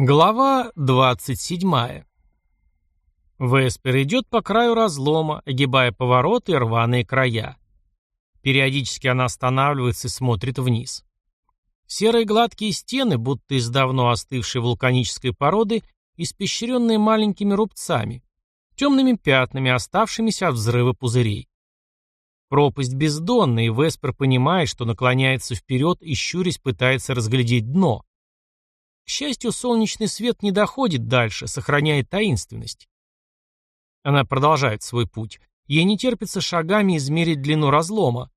Глава 27. Веспер идет по краю разлома, огибая повороты и рваные края. Периодически она останавливается и смотрит вниз. Серые гладкие стены, будто из давно остывшей вулканической породы, испещренные маленькими рубцами, темными пятнами, оставшимися от взрыва пузырей. Пропасть бездонная, и Веспер понимает, что наклоняется вперед и щурясь пытается разглядеть дно. К счастью, солнечный свет не доходит дальше, сохраняет таинственность. Она продолжает свой путь. Ей не терпится шагами измерить длину разлома.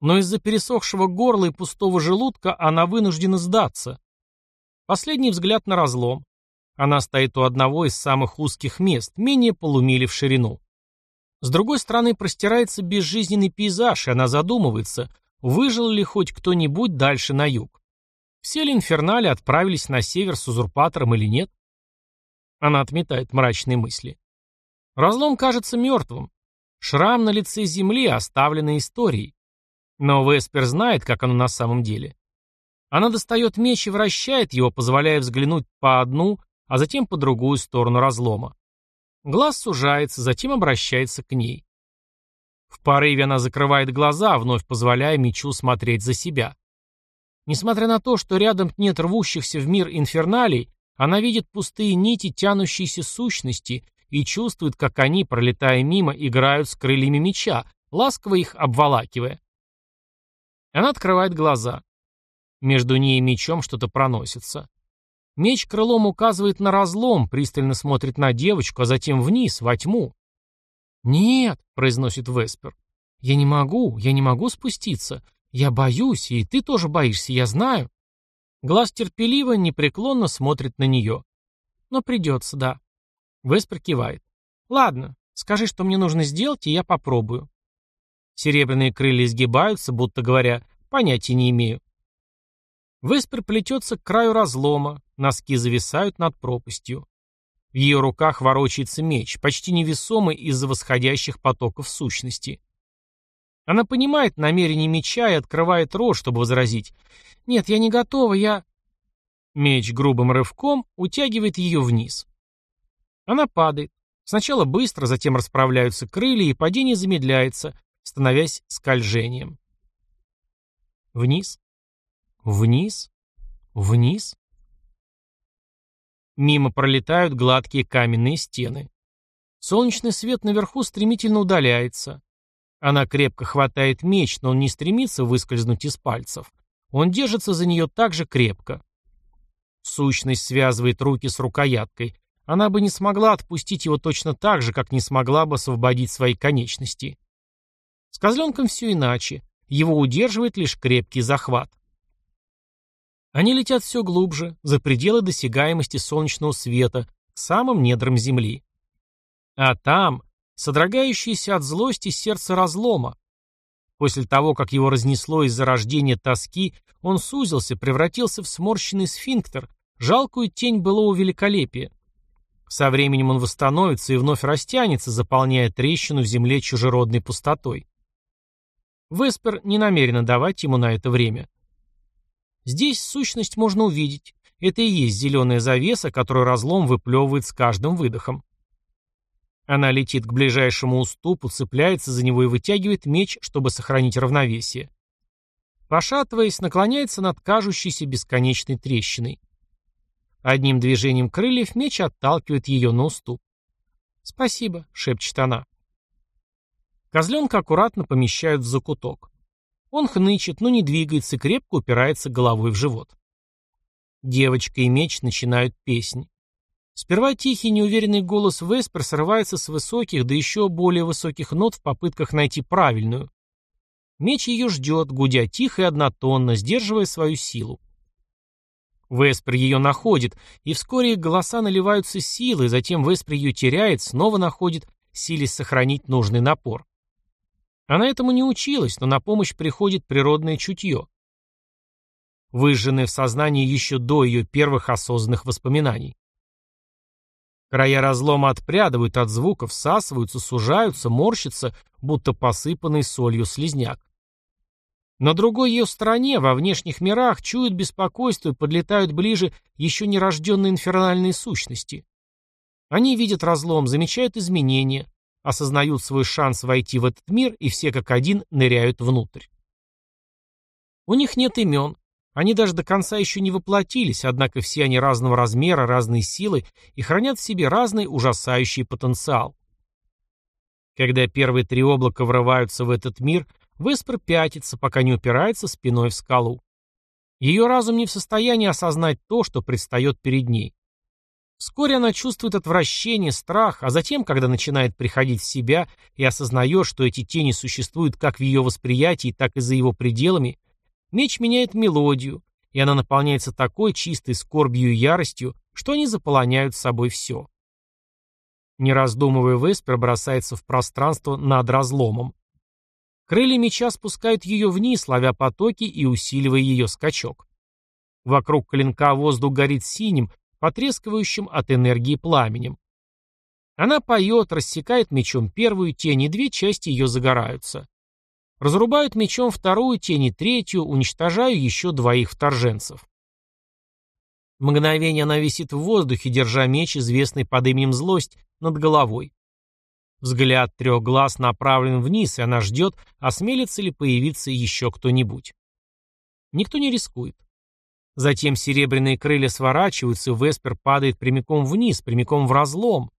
Но из-за пересохшего горла и пустого желудка она вынуждена сдаться. Последний взгляд на разлом. Она стоит у одного из самых узких мест, менее полумили в ширину. С другой стороны простирается безжизненный пейзаж, и она задумывается, выжил ли хоть кто-нибудь дальше на юг. Все ли инфернали отправились на север с узурпатором или нет? Она отметает мрачные мысли. Разлом кажется мертвым. Шрам на лице земли, оставленный историей. Но Веспер знает, как оно на самом деле. Она достает меч и вращает его, позволяя взглянуть по одну, а затем по другую сторону разлома. Глаз сужается, затем обращается к ней. В порыве она закрывает глаза, вновь позволяя мечу смотреть за себя. Несмотря на то, что рядом нет рвущихся в мир инферналей, она видит пустые нити тянущиеся сущности и чувствует, как они, пролетая мимо, играют с крыльями меча, ласково их обволакивая. Она открывает глаза. Между ней и мечом что-то проносится. Меч крылом указывает на разлом, пристально смотрит на девочку, а затем вниз, во тьму. «Нет», — произносит Веспер, — «я не могу, я не могу спуститься. «Я боюсь, и ты тоже боишься, я знаю». Глаз терпеливо, непреклонно смотрит на нее. «Но придется, да». Веспер кивает. «Ладно, скажи, что мне нужно сделать, и я попробую». Серебряные крылья изгибаются, будто говоря, понятия не имею. Веспер плетется к краю разлома, носки зависают над пропастью. В ее руках ворочается меч, почти невесомый из-за восходящих потоков сущности. Она понимает намерение меча и открывает рот, чтобы возразить. «Нет, я не готова, я...» Меч грубым рывком утягивает ее вниз. Она падает. Сначала быстро, затем расправляются крылья, и падение замедляется, становясь скольжением. Вниз. Вниз. Вниз. Мимо пролетают гладкие каменные стены. Солнечный свет наверху стремительно удаляется. Она крепко хватает меч, но он не стремится выскользнуть из пальцев. Он держится за нее так же крепко. Сущность связывает руки с рукояткой. Она бы не смогла отпустить его точно так же, как не смогла бы освободить свои конечности. С козленком все иначе. Его удерживает лишь крепкий захват. Они летят все глубже, за пределы досягаемости солнечного света, к самым недрам Земли. А там, содрогающееся от злости сердце разлома. После того, как его разнесло из-за рождения тоски, он сузился, превратился в сморщенный сфинктер, жалкую тень былого великолепия. Со временем он восстановится и вновь растянется, заполняя трещину в земле чужеродной пустотой. Веспер не намерена давать ему на это время. Здесь сущность можно увидеть. Это и есть зеленая завеса, которую разлом выплевывает с каждым выдохом. Она летит к ближайшему уступу, цепляется за него и вытягивает меч, чтобы сохранить равновесие. Пошатываясь, наклоняется над кажущейся бесконечной трещиной. Одним движением крыльев меч отталкивает ее на уступ. «Спасибо», — шепчет она. Козленка аккуратно помещают в закуток. Он хнычет, но не двигается, крепко упирается головой в живот. Девочка и меч начинают песнь. Сперва тихий неуверенный голос Веспер срывается с высоких, да еще более высоких нот в попытках найти правильную. Меч ее ждет, гудя тихо и однотонно, сдерживая свою силу. Веспер ее находит, и вскоре их голоса наливаются силой, затем Веспер ее теряет, снова находит, силясь сохранить нужный напор. Она этому не училась, но на помощь приходит природное чутье. Выжженное в сознании еще до ее первых осознанных воспоминаний. Края разлома отпрядывают от звука, всасываются, сужаются, морщатся, будто посыпанный солью слизняк. На другой ее стороне, во внешних мирах, чуют беспокойство и подлетают ближе еще нерожденные инфернальные сущности. Они видят разлом, замечают изменения, осознают свой шанс войти в этот мир и все как один ныряют внутрь. У них нет имен, они даже до конца еще не воплотились, однако все они разного размера, разной силы и хранят в себе разный ужасающий потенциал. Когда первые три облака врываются в этот мир, Веспер пятится, пока не упирается спиной в скалу. Ее разум не в состоянии осознать то, что предстает перед ней. Вскоре она чувствует отвращение, страх, а затем, когда начинает приходить в себя и осознает, что эти тени существуют как в ее восприятии, так и за его пределами, меч меняет мелодию, и она наполняется такой чистой скорбью и яростью, что они заполоняют собой все. Не раздумывая, Веспер бросается в пространство над разломом. Крылья меча спускают ее вниз, ловя потоки и усиливая ее скачок. Вокруг клинка воздух горит синим, потрескивающим от энергии пламенем. Она поет, рассекает мечом первую тень, и две части ее загораются. Разрубают мечом вторую тень и третью, уничтожая еще двоих вторженцев. Мгновение она висит в воздухе, держа меч, известный под именем Злость, над головой. Взгляд трех глаз направлен вниз, и она ждет, осмелится ли появиться еще кто-нибудь. Никто не рискует. Затем серебряные крылья сворачиваются, и Веспер падает прямиком вниз, прямиком в разлом.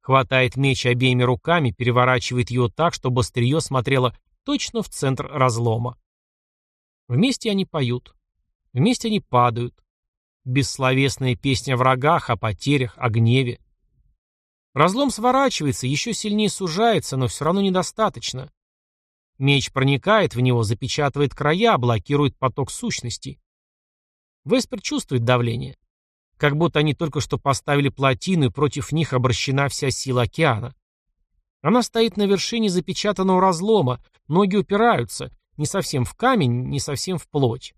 Хватает меч обеими руками, переворачивает его так, чтобы острие смотрело точно в центр разлома. Вместе они поют. Вместе они падают. Бессловесная песня о врагах, о потерях, о гневе. Разлом сворачивается, еще сильнее сужается, но все равно недостаточно. Меч проникает в него, запечатывает края, блокирует поток сущностей. Веспер чувствует давление. Как будто они только что поставили плотину, и против них обращена вся сила океана. Она стоит на вершине запечатанного разлома, ноги упираются, не совсем в камень, не совсем в плоть.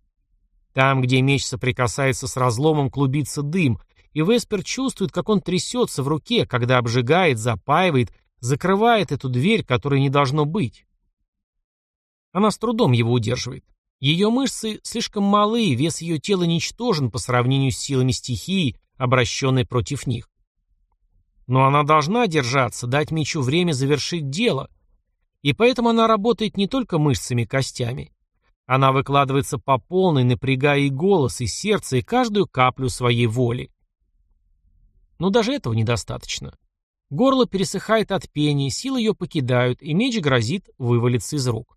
Там, где меч соприкасается с разломом, клубится дым, и Веспер чувствует, как он трясется в руке, когда обжигает, запаивает, закрывает эту дверь, которой не должно быть. Она с трудом его удерживает. Ее мышцы слишком малы, вес ее тела ничтожен по сравнению с силами стихии, обращенной против них. Но она должна держаться, дать мечу время завершить дело. И поэтому она работает не только мышцами и костями. Она выкладывается по полной, напрягая и голос, и сердце, и каждую каплю своей воли. Но даже этого недостаточно. Горло пересыхает от пения, силы ее покидают, и меч грозит вывалиться из рук.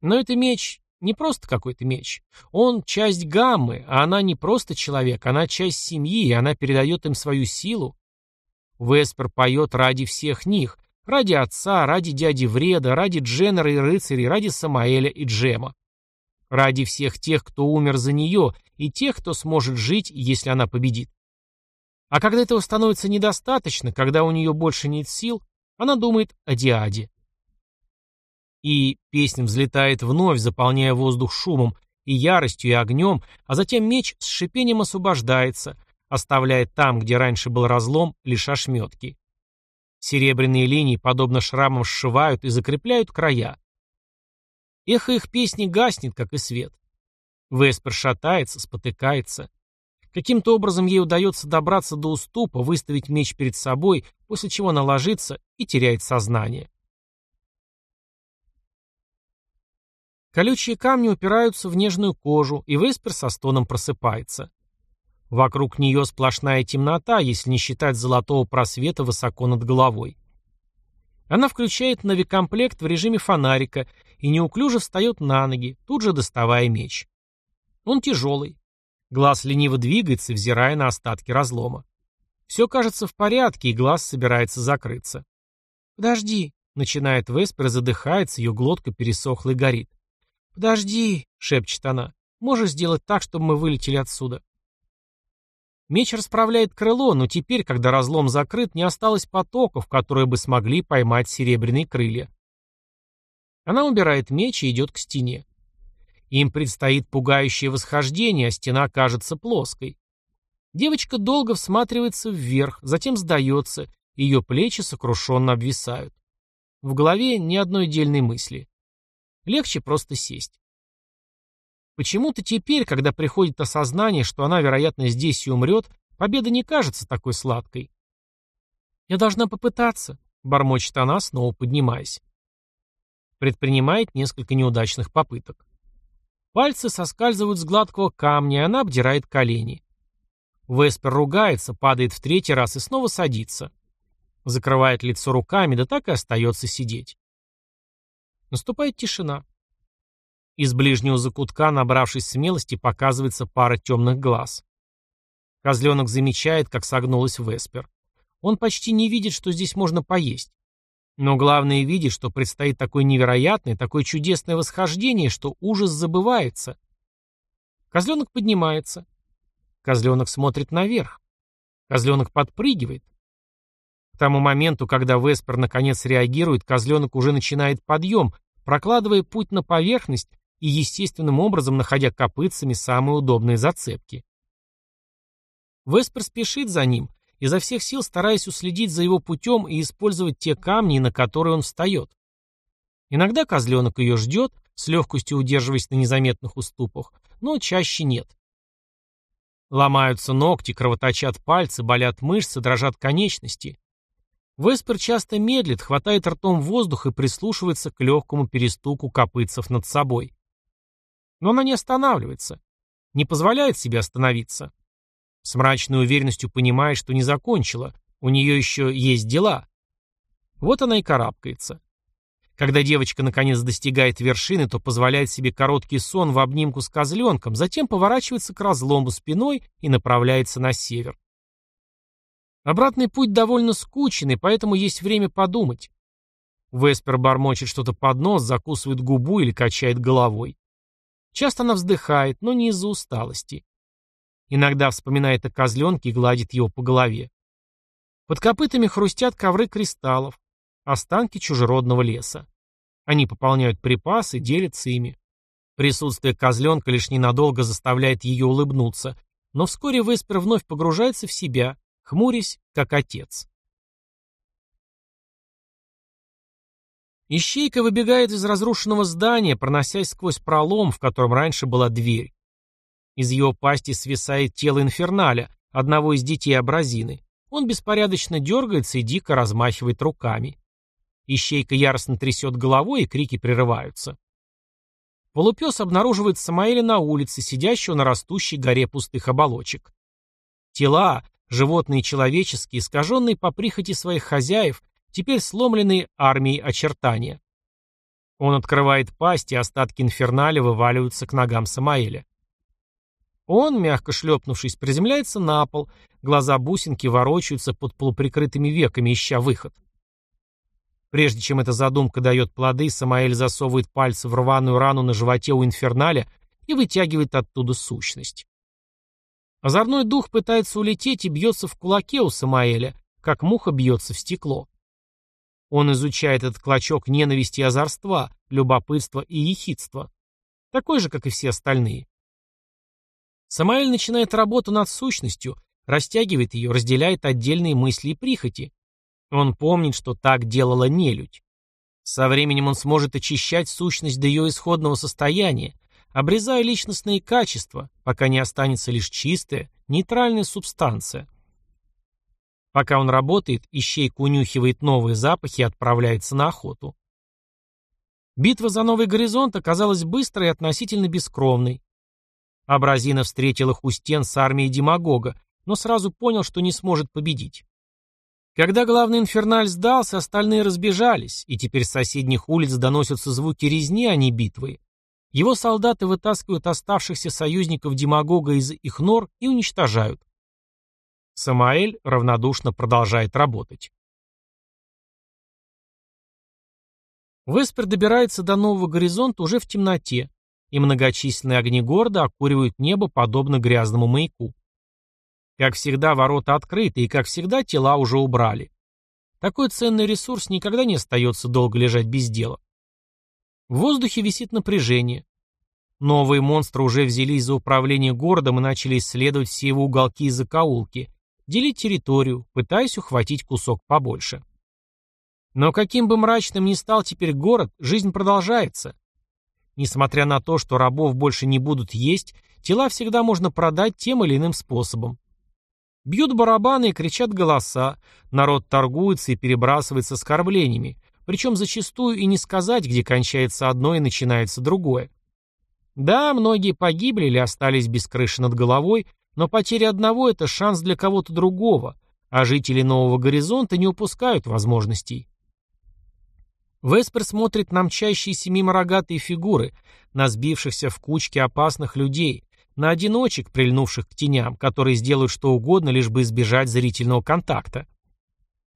Но это меч не просто какой-то меч. Он часть гаммы, а она не просто человек, она часть семьи, и она передает им свою силу. Веспер поет ради всех них, ради отца, ради дяди Вреда, ради Дженнера и рыцарей, ради Самаэля и Джема. Ради всех тех, кто умер за нее, и тех, кто сможет жить, если она победит. А когда этого становится недостаточно, когда у нее больше нет сил, она думает о Диаде. И песня взлетает вновь, заполняя воздух шумом, и яростью, и огнем, а затем меч с шипением освобождается, оставляя там, где раньше был разлом, лишь ошметки. Серебряные линии, подобно шрамам, сшивают и закрепляют края. Эхо их песни гаснет, как и свет. Веспер шатается, спотыкается. Каким-то образом ей удается добраться до уступа, выставить меч перед собой, после чего она ложится и теряет сознание. Колючие камни упираются в нежную кожу, и Веспер со стоном просыпается. Вокруг нее сплошная темнота, если не считать золотого просвета высоко над головой. Она включает навикомплект в режиме фонарика и неуклюже встает на ноги, тут же доставая меч. Он тяжелый. Глаз лениво двигается, взирая на остатки разлома. Все кажется в порядке, и глаз собирается закрыться. «Подожди», — начинает Веспер, задыхается, ее глотка пересохла и горит. «Подожди», — шепчет она. «Можешь сделать так, чтобы мы вылетели отсюда?» Меч расправляет крыло, но теперь, когда разлом закрыт, не осталось потоков, которые бы смогли поймать серебряные крылья. Она убирает меч и идет к стене. Им предстоит пугающее восхождение, а стена кажется плоской. Девочка долго всматривается вверх, затем сдается, ее плечи сокрушенно обвисают. В голове ни одной дельной мысли. Легче просто сесть. Почему-то теперь, когда приходит осознание, что она, вероятно, здесь и умрет, победа не кажется такой сладкой. «Я должна попытаться», — бормочет она, снова поднимаясь. Предпринимает несколько неудачных попыток. Пальцы соскальзывают с гладкого камня, и она обдирает колени. Веспер ругается, падает в третий раз и снова садится. Закрывает лицо руками, да так и остается сидеть. Наступает тишина. Из ближнего закутка, набравшись смелости, показывается пара темных глаз. Козленок замечает, как согнулась Веспер. Он почти не видит, что здесь можно поесть. Но главное видит, что предстоит такое невероятное, такое чудесное восхождение, что ужас забывается. Козленок поднимается. Козленок смотрит наверх. Козленок подпрыгивает. К тому моменту, когда Веспер наконец реагирует, козленок уже начинает подъем, прокладывая путь на поверхность и естественным образом находя копытцами самые удобные зацепки. Веспер спешит за ним, изо всех сил стараясь уследить за его путем и использовать те камни, на которые он встает. Иногда козленок ее ждет, с легкостью удерживаясь на незаметных уступах, но чаще нет. Ломаются ногти, кровоточат пальцы, болят мышцы, дрожат конечности. Веспер часто медлит, хватает ртом воздух и прислушивается к легкому перестуку копытцев над собой. Но она не останавливается, не позволяет себе остановиться. С мрачной уверенностью понимает, что не закончила, у нее еще есть дела. Вот она и карабкается. Когда девочка наконец достигает вершины, то позволяет себе короткий сон в обнимку с козленком, затем поворачивается к разлому спиной и направляется на север. Обратный путь довольно скучный, поэтому есть время подумать. Веспер бормочет что-то под нос, закусывает губу или качает головой. Часто она вздыхает, но не из-за усталости. Иногда вспоминает о козленке и гладит его по голове. Под копытами хрустят ковры кристаллов, останки чужеродного леса. Они пополняют припасы, делятся ими. Присутствие козленка лишь ненадолго заставляет ее улыбнуться, но вскоре Веспер вновь погружается в себя, хмурясь, как отец. Ищейка выбегает из разрушенного здания, проносясь сквозь пролом, в котором раньше была дверь. Из его пасти свисает тело инферналя, одного из детей абразины. Он беспорядочно дергается и дико размахивает руками. Ищейка яростно трясет головой, и крики прерываются. Полупес обнаруживает Самаэля на улице, сидящего на растущей горе пустых оболочек. Тела, животные человеческие, искаженные по прихоти своих хозяев, теперь сломленные армией очертания. Он открывает пасть, и остатки инферналя вываливаются к ногам Самаэля. Он, мягко шлепнувшись, приземляется на пол, глаза бусинки ворочаются под полуприкрытыми веками, ища выход. Прежде чем эта задумка дает плоды, Самаэль засовывает пальцы в рваную рану на животе у инферналя и вытягивает оттуда сущность. Озорной дух пытается улететь и бьется в кулаке у Самаэля, как муха бьется в стекло. Он изучает этот клочок ненависти и озорства, любопытства и ехидства. Такой же, как и все остальные. Самаэль начинает работу над сущностью, растягивает ее, разделяет отдельные мысли и прихоти. Он помнит, что так делала нелюдь. Со временем он сможет очищать сущность до ее исходного состояния, обрезая личностные качества, пока не останется лишь чистая, нейтральная субстанция. Пока он работает, ищейка унюхивает новые запахи и отправляется на охоту. Битва за новый горизонт оказалась быстрой и относительно бескровной. Абразина встретил их у стен с армией демагога, но сразу понял, что не сможет победить. Когда главный инферналь сдался, остальные разбежались, и теперь с соседних улиц доносятся звуки резни, а не битвы. Его солдаты вытаскивают оставшихся союзников демагога из их нор и уничтожают. Самаэль равнодушно продолжает работать. Веспер добирается до нового горизонта уже в темноте, и многочисленные огни города окуривают небо подобно грязному маяку. Как всегда, ворота открыты, и, как всегда, тела уже убрали. Такой ценный ресурс никогда не остается долго лежать без дела. В воздухе висит напряжение. Новые монстры уже взялись за управление городом и начали исследовать все его уголки и закоулки, делить территорию, пытаясь ухватить кусок побольше. Но каким бы мрачным ни стал теперь город, жизнь продолжается. Несмотря на то, что рабов больше не будут есть, тела всегда можно продать тем или иным способом. Бьют барабаны и кричат голоса, народ торгуется и перебрасывается оскорблениями, причем зачастую и не сказать, где кончается одно и начинается другое. Да, многие погибли или остались без крыши над головой, но потеря одного – это шанс для кого-то другого, а жители Нового Горизонта не упускают возможностей. Веспер смотрит на мчащиеся мимо рогатые фигуры, на сбившихся в кучки опасных людей, на одиночек, прильнувших к теням, которые сделают что угодно, лишь бы избежать зрительного контакта.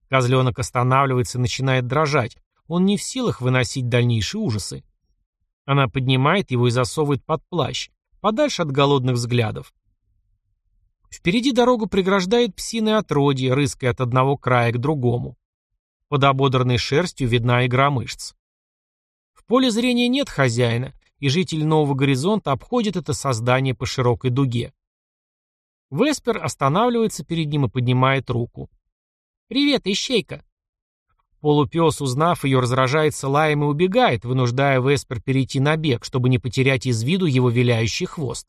Козленок останавливается и начинает дрожать. Он не в силах выносить дальнейшие ужасы. Она поднимает его и засовывает под плащ, подальше от голодных взглядов. Впереди дорогу преграждает псиное отродье, рыская от одного края к другому. Под ободранной шерстью видна игра мышц. В поле зрения нет хозяина, и жители Нового Горизонта обходят это создание по широкой дуге. Веспер останавливается перед ним и поднимает руку. «Привет, ищейка!» Полупес, узнав ее, разражается лаем и убегает, вынуждая Веспер перейти на бег, чтобы не потерять из виду его виляющий хвост.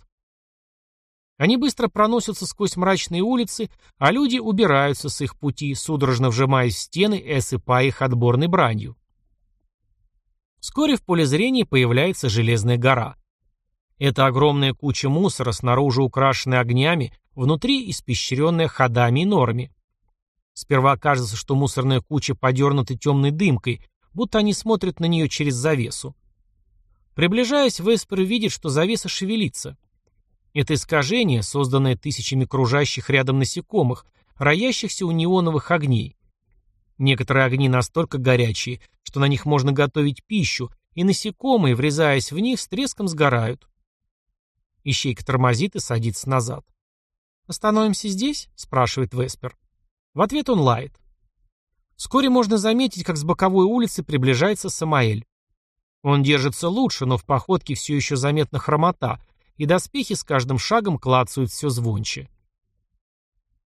Они быстро проносятся сквозь мрачные улицы, а люди убираются с их пути, судорожно вжимаясь в стены и осыпая их отборной бранью. Вскоре в поле зрения появляется железная гора. Это огромная куча мусора, снаружи украшенная огнями, внутри испещренная ходами и норами. Сперва кажется, что мусорная куча подернута темной дымкой, будто они смотрят на нее через завесу. Приближаясь, Веспер видит, что завеса шевелится. Это искажение, созданное тысячами кружащих рядом насекомых, роящихся у неоновых огней. Некоторые огни настолько горячие, что на них можно готовить пищу, и насекомые, врезаясь в них, с треском сгорают. Ищейка тормозит и садится назад. «Остановимся здесь?» — спрашивает Веспер. В ответ он лает. Вскоре можно заметить, как с боковой улицы приближается Самаэль. Он держится лучше, но в походке все еще заметна хромота, и доспехи с каждым шагом клацают все звонче.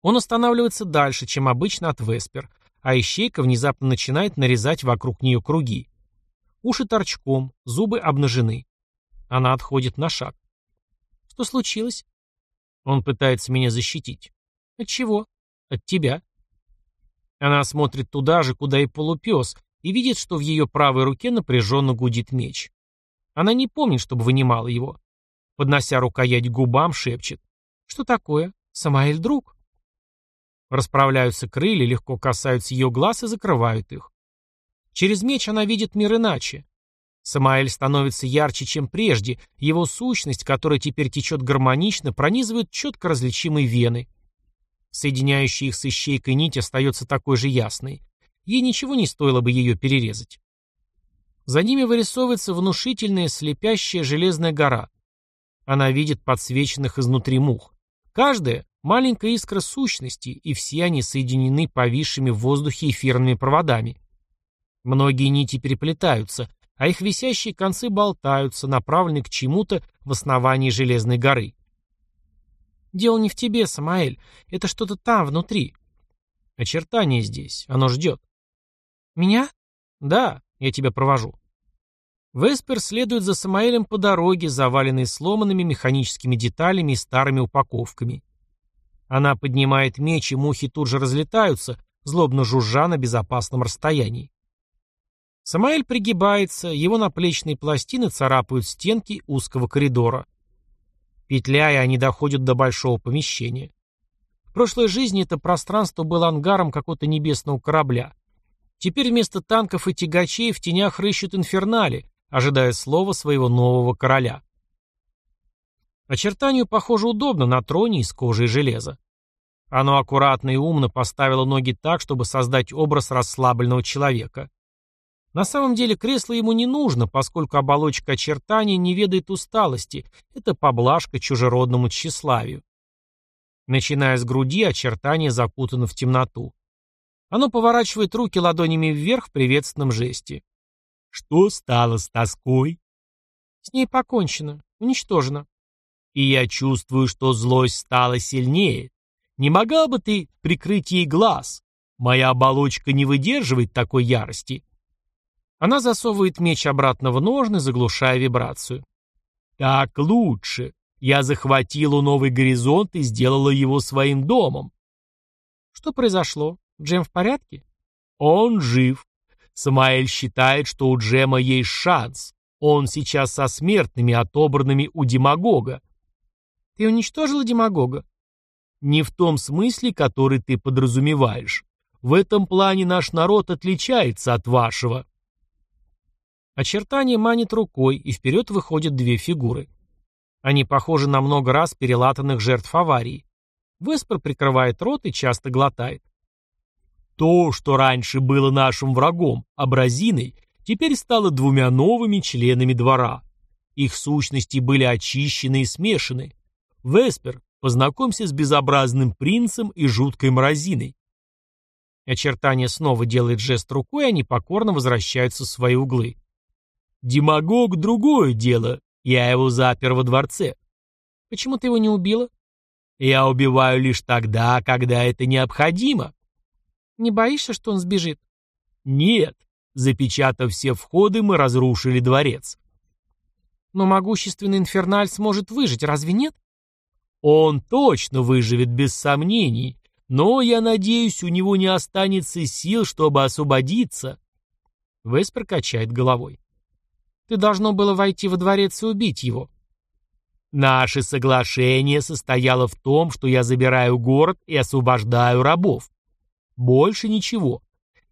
Он останавливается дальше, чем обычно от Веспер, а ищейка внезапно начинает нарезать вокруг нее круги. Уши торчком, зубы обнажены. Она отходит на шаг. Что случилось? Он пытается меня защитить. От чего? От тебя. Она смотрит туда же, куда и полупес, и видит, что в ее правой руке напряженно гудит меч. Она не помнит, чтобы вынимала его. Поднося рукоять к губам, шепчет. «Что такое? Самаэль друг?» Расправляются крылья, легко касаются ее глаз и закрывают их. Через меч она видит мир иначе. Самаэль становится ярче, чем прежде, его сущность, которая теперь течет гармонично, пронизывает четко различимые вены. Соединяющая их с ищейкой нить остается такой же ясной. Ей ничего не стоило бы ее перерезать. За ними вырисовывается внушительная слепящая железная гора. Она видит подсвеченных изнутри мух. Каждая — маленькая искра сущности, и все они соединены повисшими в воздухе эфирными проводами. Многие нити переплетаются, а их висящие концы болтаются, направленные к чему-то в основании Железной горы. «Дело не в тебе, Самаэль, это что-то там, внутри». «Очертание здесь, оно ждет». «Меня?» «Да, я тебя провожу». Веспер следует за Самаэлем по дороге, заваленной сломанными механическими деталями и старыми упаковками. Она поднимает меч, и мухи тут же разлетаются, злобно жужжа на безопасном расстоянии. Самаэль пригибается, его наплечные пластины царапают стенки узкого коридора. Петляя, они доходят до большого помещения. В прошлой жизни это пространство было ангаром какого-то небесного корабля. Теперь вместо танков и тягачей в тенях рыщут инфернали, ожидая слова своего нового короля. Очертанию, похоже, удобно на троне из кожи и железа. Оно аккуратно и умно поставило ноги так, чтобы создать образ расслабленного человека. На самом деле кресло ему не нужно, поскольку оболочка очертания не ведает усталости, это поблажка чужеродному тщеславию. Начиная с груди, очертание закутано в темноту. Оно поворачивает руки ладонями вверх в приветственном жесте. Что стало с тоской? С ней покончено, уничтожено. И я чувствую, что злость стала сильнее. Не могла бы ты прикрыть ей глаз? Моя оболочка не выдерживает такой ярости. Она засовывает меч обратно в ножны, заглушая вибрацию. «Так лучше. Я захватила новый горизонт и сделала его своим домом». «Что произошло? Джем в порядке?» «Он жив. Самаэль считает, что у Джема есть шанс. Он сейчас со смертными, отобранными у демагога». «Ты уничтожила демагога?» «Не в том смысле, который ты подразумеваешь. В этом плане наш народ отличается от вашего». Очертание манит рукой, и вперед выходят две фигуры. Они похожи на много раз перелатанных жертв аварии. Веспер прикрывает рот и часто глотает. То, что раньше было нашим врагом, абразиной, теперь стало двумя новыми членами двора. Их сущности были очищены и смешаны. Веспер, познакомься с безобразным принцем и жуткой мразиной. Очертание снова делает жест рукой, и они покорно возвращаются в свои углы. Демагог — другое дело. Я его запер во дворце. Почему ты его не убила? Я убиваю лишь тогда, когда это необходимо. Не боишься, что он сбежит? Нет. Запечатав все входы, мы разрушили дворец. Но могущественный инферналь сможет выжить, разве нет? Он точно выживет без сомнений, но, я надеюсь, у него не останется сил, чтобы освободиться. Веспер качает головой. Ты должно было войти во дворец и убить его. Наше соглашение состояло в том, что я забираю город и освобождаю рабов. Больше ничего.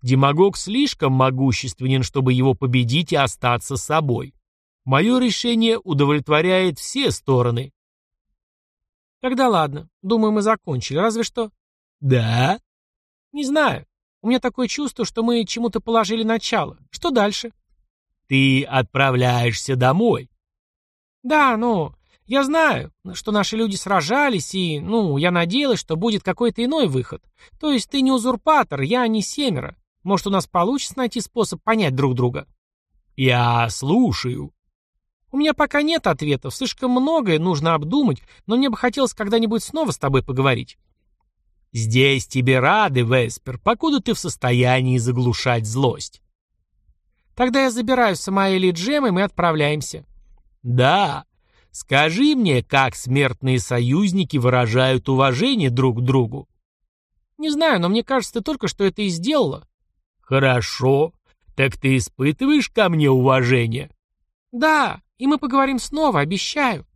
Демагог слишком могущественен, чтобы его победить и остаться собой. Мое решение удовлетворяет все стороны. Тогда ладно. Думаю, мы закончили. Разве что... Да? Не знаю. У меня такое чувство, что мы чему-то положили начало. Что дальше? Ты отправляешься домой. Да, ну, я знаю, что наши люди сражались, и, ну, я надеялась, что будет какой-то иной выход. То есть ты не узурпатор, я не семеро. Может, у нас получится найти способ понять друг друга? Я слушаю. У меня пока нет ответов, слишком многое нужно обдумать, но мне бы хотелось когда-нибудь снова с тобой поговорить. Здесь тебе рады, Веспер, покуда ты в состоянии заглушать злость. Тогда я забираю Самаэля и Джем, и мы отправляемся. Да. Скажи мне, как смертные союзники выражают уважение друг к другу. Не знаю, но мне кажется, ты только что это и сделала. Хорошо. Так ты испытываешь ко мне уважение? Да, и мы поговорим снова, обещаю.